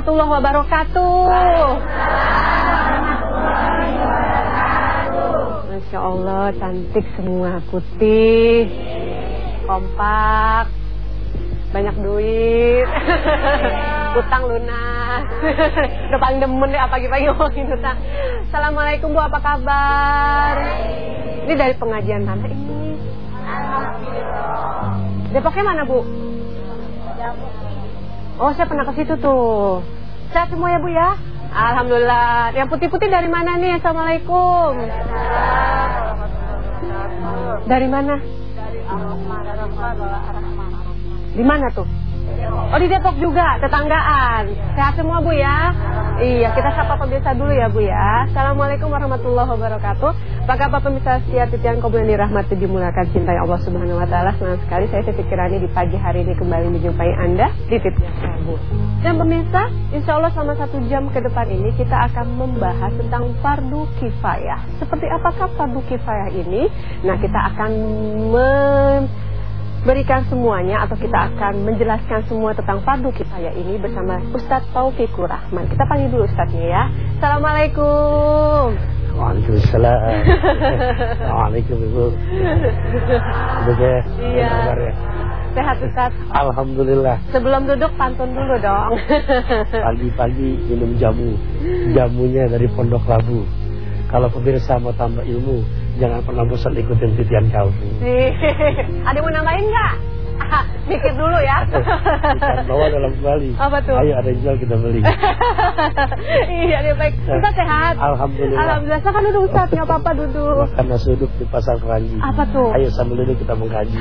Warahmatullahi wabarakatuh. Masya Allah, cantik semua putih, kompak, banyak duit, utang lunas. Udah paling demen deh pagi-pagi ngomongin utang. Assalamualaikum Bu, apa kabar? Ini dari pengajian mana ini? Depoknya mana Bu? Oh saya pernah ke situ tuh. Sehat semua ya Bu ya? Alhamdulillah. Yang putih-putih dari mana nih? Assalamualaikum. Dari mana? Di mana tuh? Oh di Depok juga, tetanggaan. Sehat semua Bu ya? Iya, kita sapa pemirsa dulu ya Bu ya. Assalamualaikum warahmatullahi wabarakatuh. Apa kabar pemirsa setia titian kau bulan dirahmati dimulakan cinta yang Allah Subhanahu wa taala. Senang sekali saya Siti Kirani di pagi hari ini kembali menjumpai Anda di Titian Prabu. Dan pemirsa, insya Allah selama satu jam ke depan ini kita akan membahas tentang fardu kifayah. Seperti apakah fardu kifayah ini? Nah, kita akan berikan semuanya atau kita akan menjelaskan semua tentang fardu kifayah ini bersama Ustadz Taufikur Rahman. Kita panggil dulu Ustadznya ya. Assalamualaikum. Waalaikumsalam. Waalaikumsalam Ibu. Udah Iya. ya? Sehat Ustadz. Alhamdulillah. Sebelum duduk pantun dulu dong. Pagi-pagi minum jamu. Jamunya dari Pondok Labu. Kalau pemirsa mau tambah ilmu, jangan pernah bosan ikutin titian kau. Nih, ada mau nambahin nggak? Mikir dulu ya. Ikan bawah dalam kembali. Apa tuh? Ayo ada yang jual kita beli. iya, dia baik. Ustaz sehat? Alhamdulillah. Alhamdulillah. Silakan duduk Ustaz, nggak apa-apa duduk. Makan nasi uduk di pasar keranji. Apa tuh? Ayo sambil duduk kita mengkaji.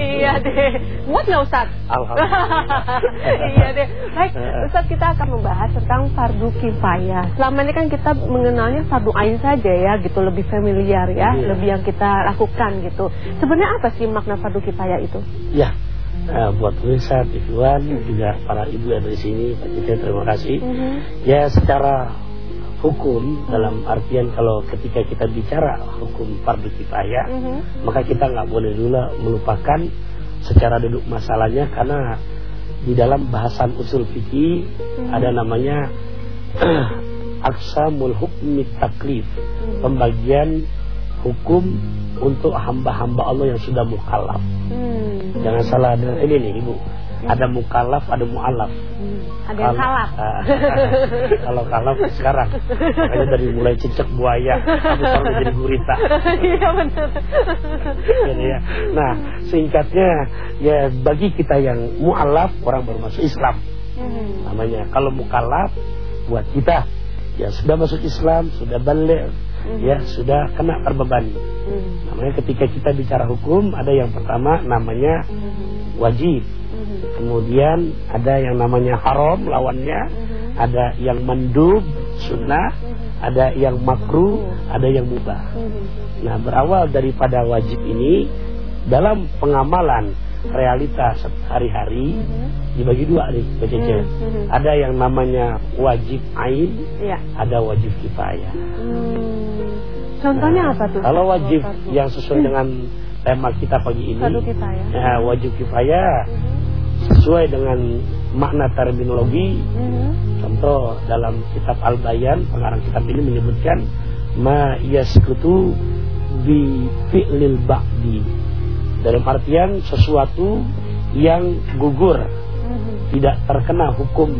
iya deh. Muat nggak Ustaz? Alhamdulillah. iya deh. Baik, Ustaz kita akan membahas tentang fardu kifayah. Selama ini kan kita mengenalnya fardu ain saja ya, gitu lebih familiar ya, Iya. lebih yang kita lakukan gitu. Sebenarnya apa sih makna fardu kifayah itu? Ya, eh, buat pemirsa, Ikhwan, juga para ibu yang dari sini, Pak Cita, terima kasih. Mhm. Ya, secara hukum dalam artian kalau ketika kita bicara hukum fardu kifayah, Mhm. maka kita nggak boleh dulu melupakan secara duduk masalahnya karena di dalam bahasan usul fikih Mhm. ada namanya aksamul hukmi taklif, pembagian hukum untuk hamba-hamba Allah yang sudah mukallaf. Hmm. Jangan salah ada ini nih Ibu. Ada mukallaf, ada mualaf. Hmm. Ada yang. Ah, Kalau kalaf sekarang makanya dari mulai cicak buaya sampai jadi gurita. Iya benar. Gitu ya. Nah, singkatnya ya bagi kita yang mualaf orang baru masuk Islam Mhm. namanya. Kalau mukallaf buat kita ya sudah masuk Islam, sudah balik, ya sudah kena terbebani. Mhm. Namanya ketika kita bicara hukum ada yang pertama namanya Mhm. wajib. Kemudian ada yang namanya haram lawannya, ada yang mandub sunnah, ada yang makruh, ada yang mubah. Nah, berawal daripada wajib ini dalam pengamalan realitas hari-hari dibagi dua nih, Mbak Cece. Mhm. Ada yang namanya wajib ain, Iya. ada wajib kifayah. Hmm. Contohnya apa tuh? Kalau wajib yang sesuai dengan tema kita pagi ini, kifayah. ya, wajib kifayah sesuai dengan makna terminologi Mhm. Contoh dalam kitab Al-Bayan pengarang kitab ini menyebutkan ma yaskutu bi fi'lil ba'di. Dalam artian sesuatu yang gugur Mhm. tidak terkena hukum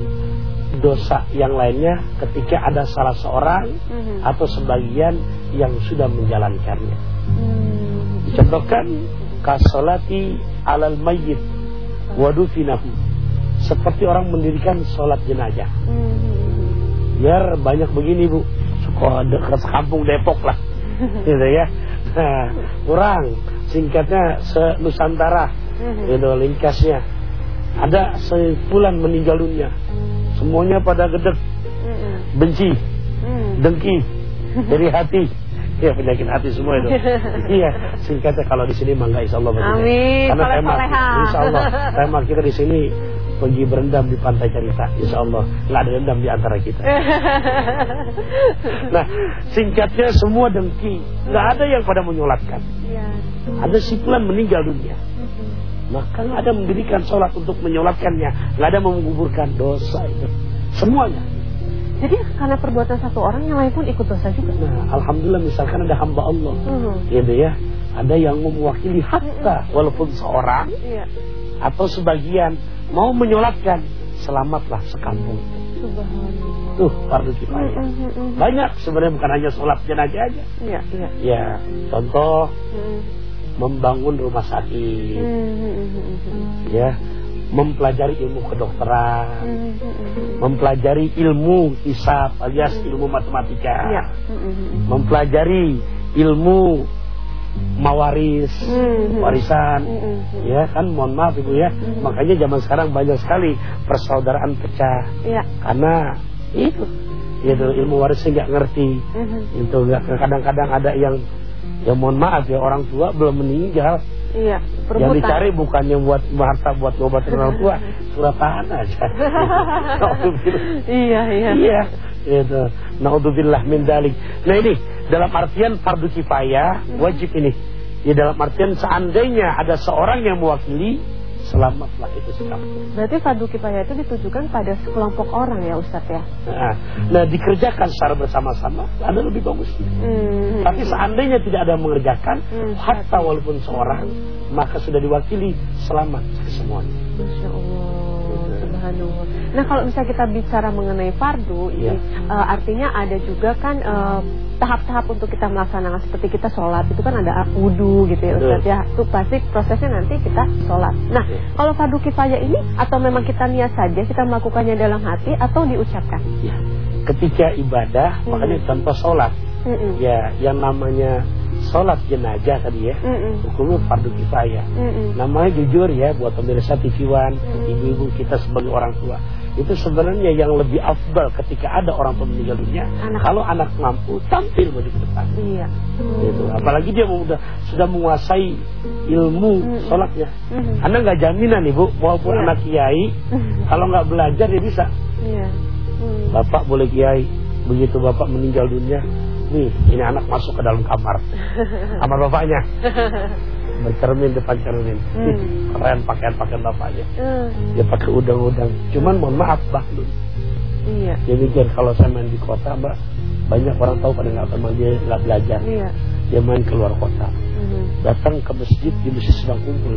dosa yang lainnya ketika ada salah seorang atau sebagian yang sudah menjalankannya. Hmm. Dicontohkan kasolati alal mayyit wadufinahu seperti orang mendirikan sholat jenazah. Mhm. biar banyak begini bu. Suka dekat kampung Depok lah. Gitu ya. Nah, kurang. Singkatnya se Nusantara. Mhm. gitu ringkasnya. Ada sebulan meninggal dunia. Semuanya pada gedek. Benci. Dengki. Dari hati ya penyakit hati semua itu iya singkatnya kalau di sini mangga insya Allah begini. Amin. karena tema Soleh-soleha. insya Allah tema kita di sini pergi berendam di pantai cerita insya Allah nggak ada dendam di antara kita nah singkatnya semua dengki nggak ada yang pada menyolatkan Iya. ada si fulan meninggal dunia maka nggak ada mendirikan sholat untuk menyolatkannya, nggak ada menguburkan dosa itu. Semuanya. Jadi karena perbuatan satu orang yang lain pun ikut dosa juga. Nah, alhamdulillah misalkan ada hamba Allah, Mhm. gitu ya. Ada yang mewakili hatta walaupun seorang Iya. atau sebagian mau menyolatkan, selamatlah sekampung. Subhanallah. Tuh fardu kifayah. Mhm. Banyak sebenarnya bukan hanya sholat jenazah aja. Iya, iya. Ya, contoh Mhm. membangun rumah sakit, Mhm, mhm, mhm. ya, mempelajari ilmu kedokteran, Mhm, mhm. mempelajari ilmu hisab alias ilmu matematika. Mhm, mhm. mempelajari ilmu mawaris, Mhm. warisan, Mhm. ya kan mohon maaf ibu ya, Mhm. makanya zaman sekarang banyak sekali persaudaraan pecah Iya. karena itu, itu ilmu warisnya nggak ngerti, Mhm. itu nggak kadang-kadang ada yang ya mohon maaf ya orang tua belum meninggal Iya. yang dicari bukannya buat harta buat ngobatin orang tua surat tahan aja. Iya, iya. iya itu naudzubillah min dalik nah ini dalam artian fardu kifayah wajib ini ya dalam artian seandainya ada seorang yang mewakili selamatlah itu sekampung Berarti fardu kifayah itu ditujukan pada sekelompok orang ya Ustadz ya? nah, nah dikerjakan secara bersama-sama ada lebih bagus Hmm. Tapi seandainya tidak ada yang mengerjakan, Hmm. hatta walaupun seorang, maka sudah diwakili selamat semuanya. Masya Allah, subhanallah. Nah kalau misalnya kita bicara mengenai fardu, Iya. ini eh, artinya ada juga kan eh, tahap-tahap untuk kita melaksanakan seperti kita sholat itu kan ada wudhu gitu ya. Ustaz ya. Itu pasti prosesnya nanti kita sholat. Nah Iya. kalau fardu kifayah ini atau memang kita niat saja kita melakukannya dalam hati atau diucapkan? Ya. Ketika ibadah, Hmm. makanya contoh sholat. Mm-mm. Ya, yang namanya sholat jenazah tadi ya, Mm-mm. hukumnya fardu kifayah. Mm-mm. Namanya jujur ya, buat pemirsa TV One, Hmm. ibu-ibu kita sebagai orang tua. Itu sebenarnya yang lebih afdal ketika ada orang tua meninggal dunia. Anak. Kalau anak mampu, tampil maju ke depan. Iya. Gitu. Apalagi dia sudah sudah menguasai ilmu Hmm. sholatnya. Mhm. Anda nggak jaminan nih bu, walaupun Iya. anak kiai, kalau nggak belajar dia bisa. Iya. Hmm. Bapak boleh kiai, begitu bapak meninggal dunia, nih ini anak masuk ke dalam kamar, kamar bapaknya, bercermin depan cermin, Hmm. keren pakaian-pakaian bapaknya, Hmm. dia pakai udang-udang. Cuman mohon maaf bahlul, Iya. dia mikir kalau saya main di kota mbak, banyak orang tahu pada nggak teman dia nggak belajar, Iya. dia main keluar kota, Mhm. datang ke masjid, di masjid sedang kumpul.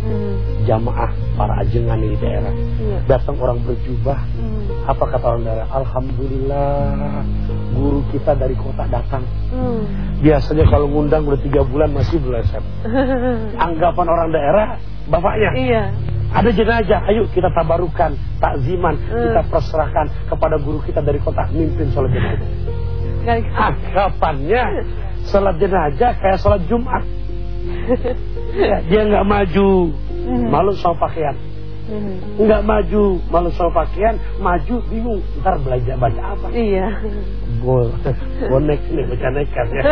Mhm. jamaah para ajengan di daerah, Iya. datang orang berjubah, Hmm. Apa kata orang daerah? Alhamdulillah guru kita dari kota datang. Hmm. Biasanya kalau ngundang udah tiga bulan masih beleset. Anggapan orang daerah, bapaknya iya. ada jenazah, ayo kita tabarukan, takziman, Hmm. kita perserahkan kepada guru kita dari kota mimpin sholat jenazah. Anggapannya sholat jenazah kayak sholat Jumat. Ya, dia nggak maju, Mhm. malu sama pakaian. Mhm. Nggak maju, malu sama pakaian, maju bingung, ntar belajar baca apa? Iya. Bol, bonek nih baca nekat ya.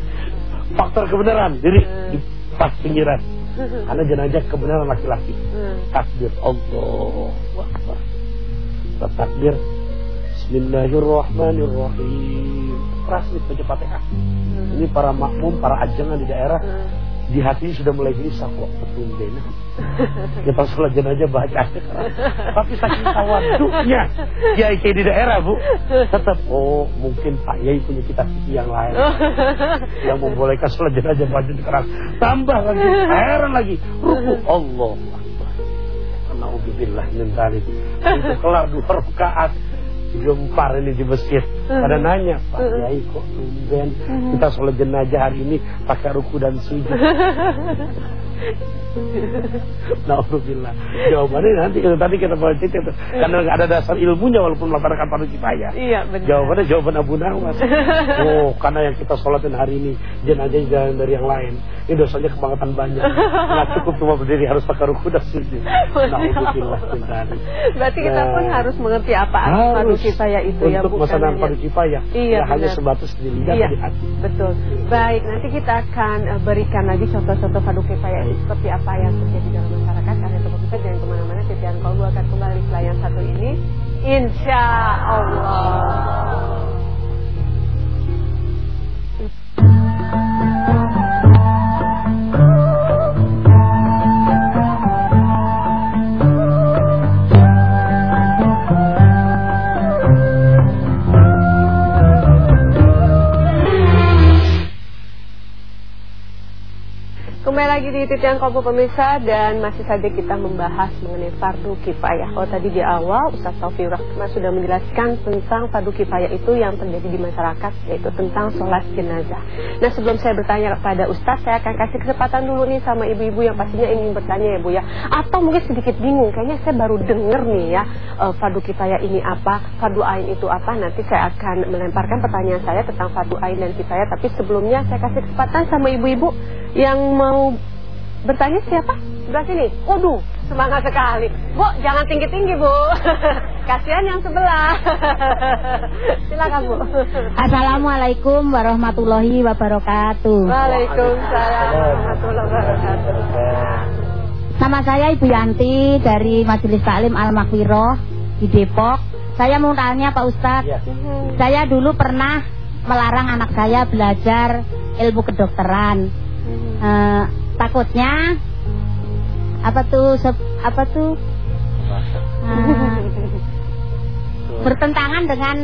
Faktor kebenaran, jadi di pas pinggiran. Karena jenazah kebenaran laki-laki. Hmm. Takbir Allah. Akbar. Kita Takbir. Bismillahirrahmanirrahim. Nih baca fatihah. Hmm. Ini para makmum, para ajangan di daerah. Di hati sudah mulai gelisah kok deh. Kita sholat jenazah baca. Tapi saking tawaduknya kiai kiai di daerah bu, tetap oh mungkin Pak Yai punya kitab fikih yang lain yang membolehkan sholat jenazah baca keras. Tambah lagi, heran lagi, ruku Allah. Nauzubillah min dzalik. Itu kelar dua rakaat gempar ini di masjid. Pada nanya, Pak Yai kok tumben kita sholat jenazah hari ini pakai ruku dan sujud. Nauzubillah. Jawabannya nanti itu tadi kita baca itu karena nggak ada dasar ilmunya walaupun melaksanakan fardu kifayah. Iya benar. Jawabannya jawaban Abu Nawas. Oh, karena yang kita sholatin hari ini jenazah jangan dari yang lain. Ini dosanya kebangetan banyak. Nggak cukup cuma berdiri harus pakai ruku dan sujud. Nauzubillah min dzalik. Berarti kita pun Nah, harus mengerti apa harus kifayah itu ya untuk bukan melaksanakan hanya- fardu kifayah. Iya, Nggak hanya sebatas di lidah Iya, di hati. betul. Baik, nanti kita akan eh, berikan lagi contoh-contoh fardu kifayah seperti apa yang terjadi dalam masyarakat. Karena itu kita jangan ke mana-mana. Titian Kolbu akan kembali yang satu ini. Insya Allah. Lagi di Titian Kompo Pemirsa dan masih saja kita membahas mengenai fardu kifayah. Kalau tadi di awal Ustaz Taufik Rahman sudah menjelaskan tentang fardu kifayah itu yang terjadi di masyarakat yaitu tentang sholat jenazah. Nah sebelum saya bertanya kepada Ustaz saya akan kasih kesempatan dulu nih sama ibu-ibu yang pastinya ingin bertanya ya Bu ya. Atau mungkin sedikit bingung kayaknya saya baru dengar nih ya uh, fardu kifayah ini apa, fardu ain itu apa. Nanti saya akan melemparkan pertanyaan saya tentang fardu ain dan kifayah. Tapi sebelumnya saya kasih kesempatan sama ibu-ibu yang mau bertanya siapa? Sebelah sini. Waduh, semangat sekali. Bu, jangan tinggi-tinggi, Bu. Kasihan yang sebelah. Silakan, Bu. Assalamualaikum warahmatullahi wabarakatuh. Waalaikumsalam warahmatullahi wabarakatuh. Nama saya Ibu Yanti dari Majelis Taklim Al Makwiroh di Depok. Saya mau tanya Pak Ustadz. Ya. Saya dulu pernah melarang anak saya belajar ilmu kedokteran. Eh, takutnya apa tuh sep- apa tuh eh, bertentangan dengan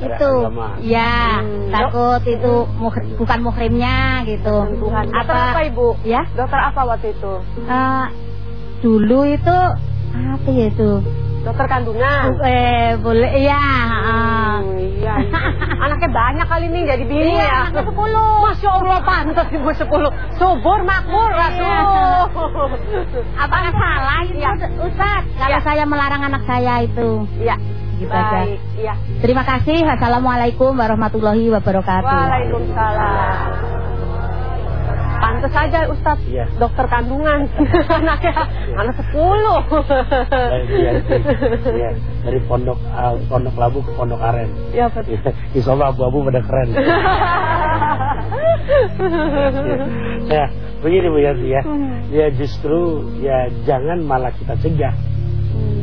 itu agama. ya Hmm. takut itu muh- bukan muhrimnya gitu Tuhan. Dokter apa, Ibu? ya Dokter apa waktu itu? eh, dulu itu apa ya itu Dokter kandungan. eh boleh ya Hmm, iya. Anaknya banyak kali nih jadi bingung Iya, ya. anaknya 10. Masya Allah pantas ibu 10. Subur makmur Iya. Rasul. apakah salah itu Iya. Ustaz kalau Iya. saya melarang anak saya itu Iya. Gitu aja. Baik, iya. Terima kasih. Wassalamualaikum warahmatullahi wabarakatuh. Waalaikumsalam. Pantes saja Ustaz, Iya. dokter kandungan. Anaknya anak 10. Baik, Bu Yanti. Ya, dari pondok uh, pondok labu ke pondok aren. Ya betul. Ya, Insya Allah abu-abu pada keren. ya, begini Bu Yanti ya. Ya justru ya jangan malah kita cegah.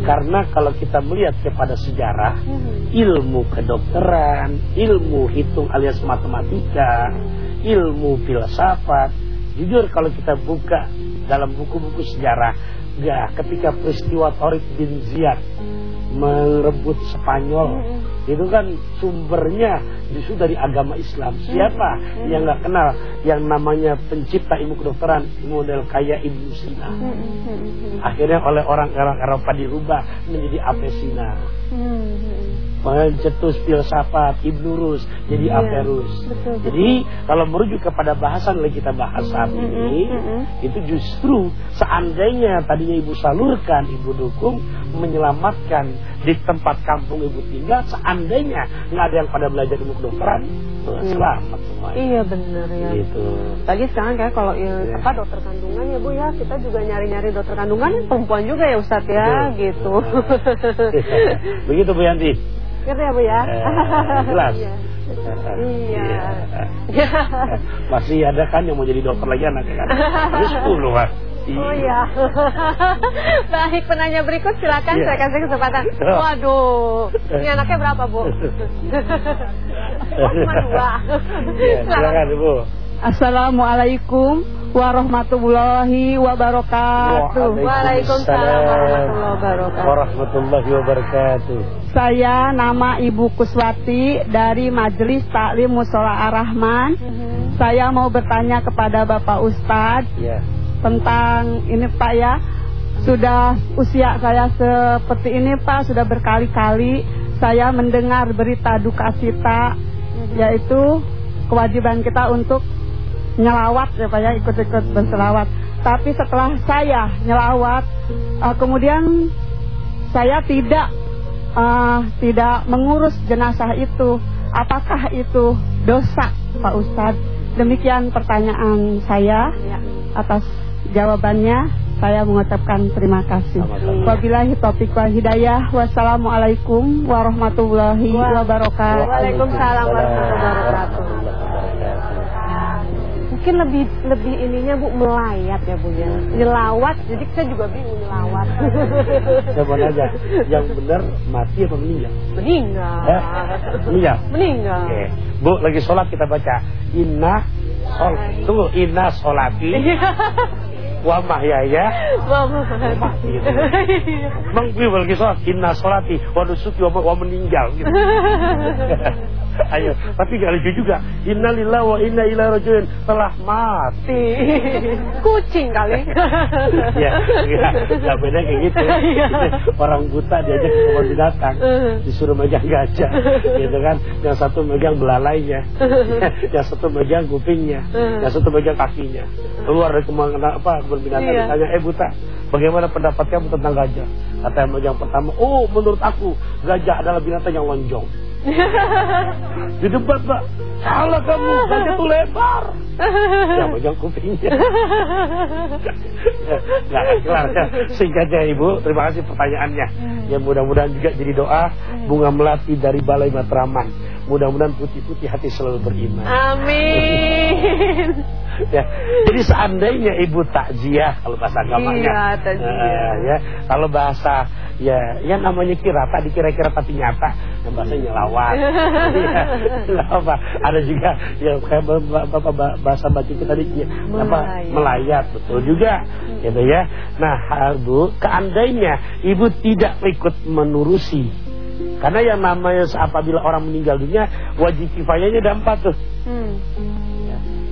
Karena kalau kita melihat kepada sejarah, ilmu kedokteran, ilmu hitung alias matematika, ilmu filsafat, jujur kalau kita buka dalam buku-buku sejarah, ya ketika peristiwa Torik bin Ziyad merebut Spanyol, itu kan sumbernya justru dari agama Islam. Siapa yang nggak kenal yang namanya pencipta ilmu kedokteran model kaya Ibnu Sina? Akhirnya oleh orang-orang Eropa dirubah menjadi Avicena. Pencetus filsafat Ibnu Rus jadi Iya, Averroes. betul, betul. Jadi kalau merujuk kepada bahasan yang kita bahas saat ini, itu justru seandainya tadinya ibu salurkan, ibu dukung menyelamatkan di tempat kampung ibu tinggal, seandainya nggak ada yang pada belajar ilmu kedokteran, eh, selamat semua. Iya benar ya. Gitu. Lagi sekarang kayak kalau ya, Iya. apa dokter kandungan ya Bu ya, kita juga nyari-nyari dokter kandungan perempuan juga ya Ustaz ya, Betul. gitu. Begitu Bu Yanti. Ngerti ya Bu ya? Eh, jelas. Iya. Iya. Iya. Masih ada kan yang mau jadi dokter lagi anaknya kan? Ada 10 kan? Oh iya. Baik, penanya berikut silakan Iya. saya kasih kesempatan. Waduh, ini anaknya berapa Bu? Cuma dua. Iya, silakan Ibu. Assalamualaikum warahmatullahi wabarakatuh. Waalaikumsalam warahmatullahi wabarakatuh. Warahmatullahi wabarakatuh. Saya nama Ibu Kuswati dari Majelis Taklim Musola Ar-Rahman. Saya mau bertanya kepada Bapak Ustadz Ya. tentang ini Pak ya. Sudah usia saya seperti ini Pak, sudah berkali-kali saya mendengar berita duka cita yaitu kewajiban kita untuk nyelawat ya Pak ya, ikut-ikut berselawat. Tapi setelah saya nyelawat, eh, kemudian saya tidak eh, tidak mengurus jenazah itu. Apakah itu dosa Pak Ustadz? Demikian pertanyaan saya Ya. atas jawabannya. Saya mengucapkan terima kasih. Wabillahi taufiq wal hidayah. Wassalamualaikum warahmatullahi Wa- wabarakatuh. Waalaikumsalam warahmatullahi wabarakatuh. Mungkin lebih lebih ininya Bu melayat ya Bu ya. Nyelawat, jadi saya juga bingung nyelawat. Mau nanya, yang benar mati apa meninggal? Meninggal. Eh? Meninggal. Meninggal. Oke. Bu, lagi sholat kita baca Inna sol, Tunggu, inna sholati Wa mahyaya Mama. mati gitu. Bang gue lagi sholat Inna sholati Wa nusuki wa meninggal gitu. Ayo, tapi gak lucu juga. Innalillahi wa inna ilaihi rajiun telah mati. Kucing kali. ya, ya, gak beda kayak gitu. Iya. Orang buta diajak ke kebun binatang, Uh. disuruh megang gajah, gitu kan. Yang satu megang belalainya, yang satu megang kupingnya, Uh. yang satu megang kakinya. Keluar dari apa kebun binatang Iya. ditanya, eh buta, bagaimana pendapat kamu tentang gajah? Kata yang megang pertama, oh menurut aku gajah adalah binatang yang lonjong. Di debat mbak, salah kamu, gajah tuh lebar. Ya megang kupingnya. Akan kelar ya. Singkatnya Ibu, terima kasih pertanyaannya. Ya mudah-mudahan juga jadi doa bunga melati dari Balai Matraman. Mudah-mudahan putih-putih hati selalu beriman. Amin. ya. Jadi seandainya Ibu takziah kalau bahasa agamanya. Iya, takziah. Eh, ya. Kalau bahasa ya ya namanya kirata dikira-kira tapi nyata yang lawak. Iya, nggak apa. Ada juga ya kayak ba- ba- ba- ba- bahasa baca kita tadi ya, apa Melayat. betul juga gitu ya. Nah, Bu, keandainya Ibu tidak ikut menurusi karena yang namanya apabila orang meninggal dunia wajib kifayahnya ada empat tuh. Hmm.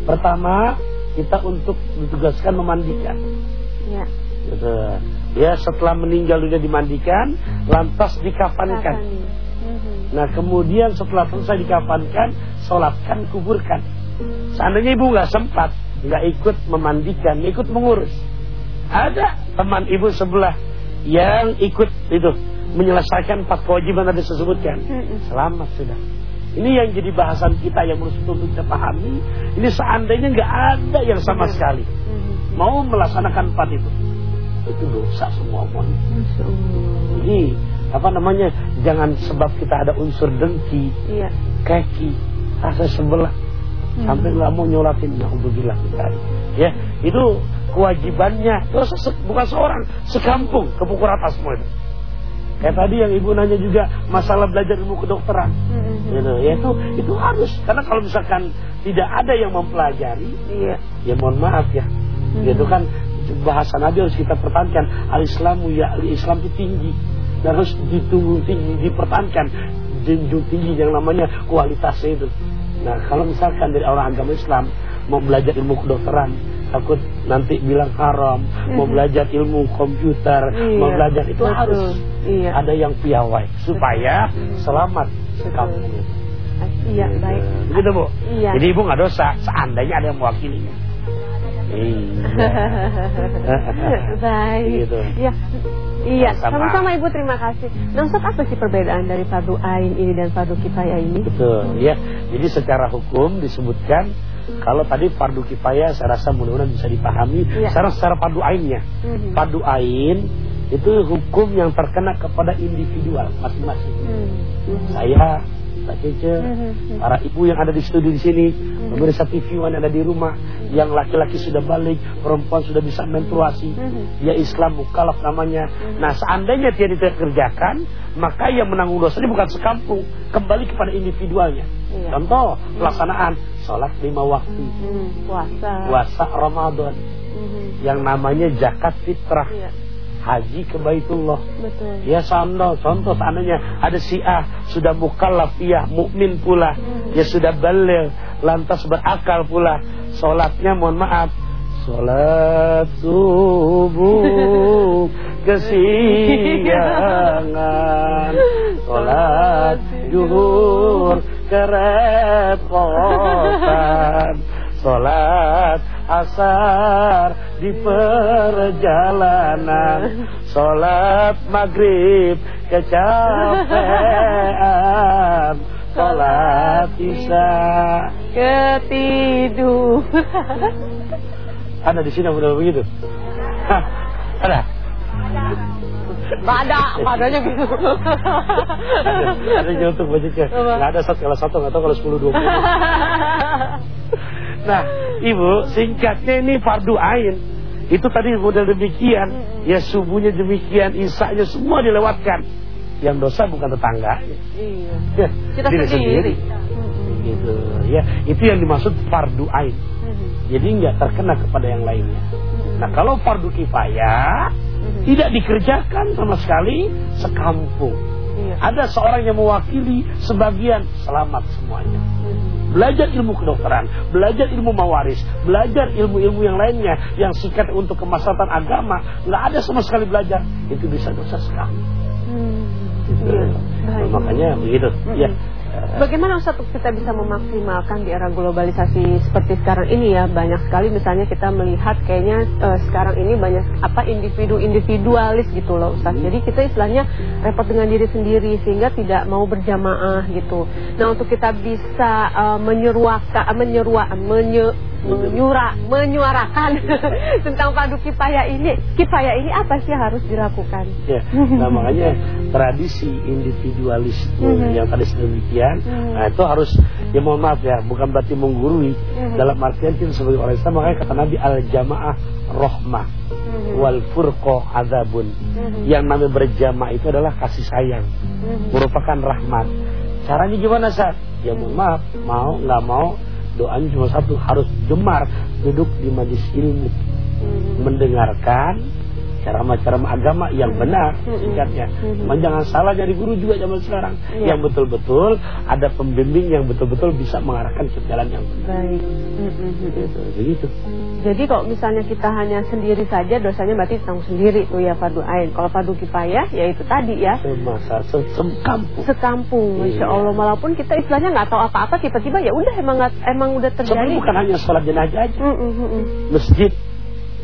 Pertama, kita untuk ditugaskan memandikan. Ya. Gitu. Ya, setelah meninggal dunia dimandikan, lantas dikafankan. Kafani. Mhm. Nah, kemudian setelah selesai dikafankan, sholatkan, kuburkan. Seandainya ibu nggak sempat, nggak ikut memandikan, ikut mengurus. Ada teman ibu sebelah yang ikut itu menyelesaikan empat kewajiban tadi saya sebutkan. Mm-mm. Selamat sudah. Ini yang jadi bahasan kita yang harus untuk kita pahami. Ini seandainya nggak ada yang sama sekali Mhm. mau melaksanakan empat itu, itu dosa semua Allah. Jadi apa namanya? Jangan sebab kita ada unsur dengki, Iya. keki, rasa sebelah sampai nggak mau nyolatin Alhamdulillah tadi. Ya, itu kewajibannya se- bukan seorang, sekampung ke pukul rata semua itu. Kayak tadi yang ibu nanya juga masalah belajar ilmu kedokteran. Mhm. Gitu, ya itu itu harus karena kalau misalkan tidak ada yang mempelajari, Iya. ya mohon maaf ya, gitu kan bahasa Nabi harus kita pertahankan. Al Islamu ya al Islam itu tinggi dan harus ditunggu tinggi, dipertahankan junjung tinggi yang namanya kualitasnya itu. Nah kalau misalkan dari orang agama Islam mau belajar ilmu kedokteran takut nanti bilang haram, mau belajar ilmu komputer, mau Iya, belajar itu betul. harus Iya. ada yang piawai supaya selamat sekampung itu. Iya, baik. Begitu bu. Iya. Jadi ibu nggak dosa seandainya ada yang mewakilinya. Iya. Baik. Gitu. Iya. Iya, Sama. sama-sama Ibu terima kasih. Nah, Ustaz apa sih perbedaan dari fardu ain ini dan fardu kifayah ini? Betul, ya. Jadi secara hukum disebutkan kalau tadi fardu kifayah saya rasa mudah-mudahan bisa dipahami. Iya. Sekarang secara fardu ainnya. Mhm. Fardu ain itu hukum yang terkena kepada individual masing-masing. Hmm. Mhm. Saya, Mbak Cece, Mhm. para ibu yang ada di studio di sini, pemirsa TV yang ada di rumah, yang laki-laki sudah balik, perempuan sudah bisa menstruasi, ya Islam mukallaf namanya. Nah, seandainya dia tidak kerjakan, maka yang menanggung dosanya bukan sekampung, kembali kepada individualnya. Iya. Contoh, pelaksanaan sholat lima waktu, Hmm, puasa. puasa Ramadan, yang namanya zakat fitrah, Iya, haji ke Baitullah. betul. Ya contoh, contoh seandainya ada si A sudah mukallaf ya mukmin pula, ya sudah balik, lantas berakal pula, sholatnya mohon maaf, sholat subuh kesiangan, sholat zuhur kerepotan, sholat asar di perjalanan, sholat maghrib kecapean, sholat isya. Ketidur. Ada di sini udah begitu? Hah, ada? Bada, badanya gitu. Ada, ada budgetnya. Apa? Nggak ada satu kalau satu nggak tahu kalau sepuluh dua puluh. Nah, ibu singkatnya ini fardu ain. Itu tadi model demikian. Ya subuhnya demikian, isaknya semua dilewatkan. Yang dosa bukan tetangga. Iya. Ya, Kita diri sendiri. Gitu. Ya, itu yang dimaksud fardu ain. Jadi nggak terkena kepada yang lainnya. Nah, kalau fardu kifayah tidak dikerjakan sama sekali sekampung. Iya. Ada seorang yang mewakili sebagian selamat semuanya. Belajar ilmu kedokteran, belajar ilmu mawaris, belajar ilmu-ilmu yang lainnya yang sikat untuk kemaslahatan agama, nggak ada sama sekali belajar, itu bisa dosa sekali. Hmm. Gitu. Iya. Nah, makanya begitu. Ya. Bagaimana Ustaz kita bisa memaksimalkan di era globalisasi seperti sekarang ini ya banyak sekali misalnya kita melihat kayaknya eh, sekarang ini banyak apa individu individualis gitu loh Ustaz. Jadi kita istilahnya repot dengan diri sendiri sehingga tidak mau berjamaah gitu. Nah untuk kita bisa eh, menyeruakan eh, menyerua menye, menyura menyuarakan tentang padu kifayah ini kifayah ini apa sih yang harus dilakukan? Ya, nah makanya tradisi individualisme yang tadi sedemikian, nah itu harus ya mohon maaf ya, bukan berarti menggurui dalam artian kita sebagai orang Islam makanya kata Nabi al jamaah rohmah wal furqo adabun. Yang namanya berjamaah itu adalah kasih sayang, merupakan rahmat. Caranya gimana saat? Ya mohon maaf, mau nggak mau doanya cuma satu harus gemar duduk di majlis ilmu. Mendengarkan ceramah-ceramah agama yang benar singkatnya. Cuman jangan salah dari guru juga zaman sekarang Iya. yang betul-betul ada pembimbing yang betul-betul bisa mengarahkan ke jalan yang benar. Baik. Gitu, begitu. Jadi kalau misalnya kita hanya sendiri saja dosanya berarti tanggung sendiri tuh ya fardu ain. Kalau fardu kifayah ya itu tadi ya Semasa se- sekampung. sekampung, masya Iya. Allah. Walaupun kita istilahnya nggak tahu apa-apa, tiba-tiba ya udah emang emang udah terjadi. Sebenarnya bukan hanya sholat jenazah aja. Mm-mm, mm-mm. Masjid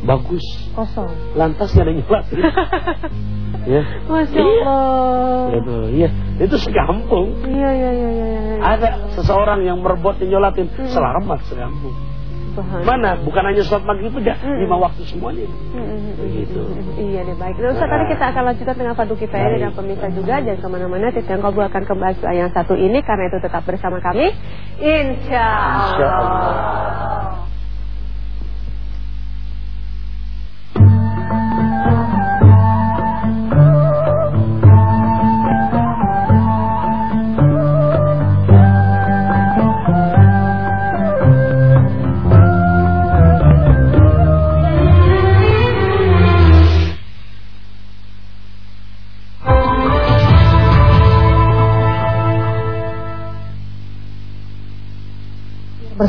bagus, kosong. lantas nggak ada nyolat. ya. Masya Iya. Allah. Itu, iya. Itu sekampung. Iya iya iya iya. iya. Ada seseorang yang merebut nyolatin selamat sekampung. Subhanallah. Mana? Bukan hanya sholat maghrib aja, Mm. lima waktu semuanya. Mm-mm. Begitu. Iya deh baik. Nah, Ustaz, tadi Nah. kita akan lanjutkan dengan fardu kifayah Baik. dengan pemirsa juga jangan ke mana-mana. Titian Kabul akan kembali ke yang satu ini karena itu tetap bersama kami. Insya Insya Allah. Allah.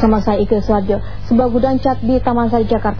Bersama saya Ike Suarjo, sebuah gudang cat di Taman Sari Jakarta.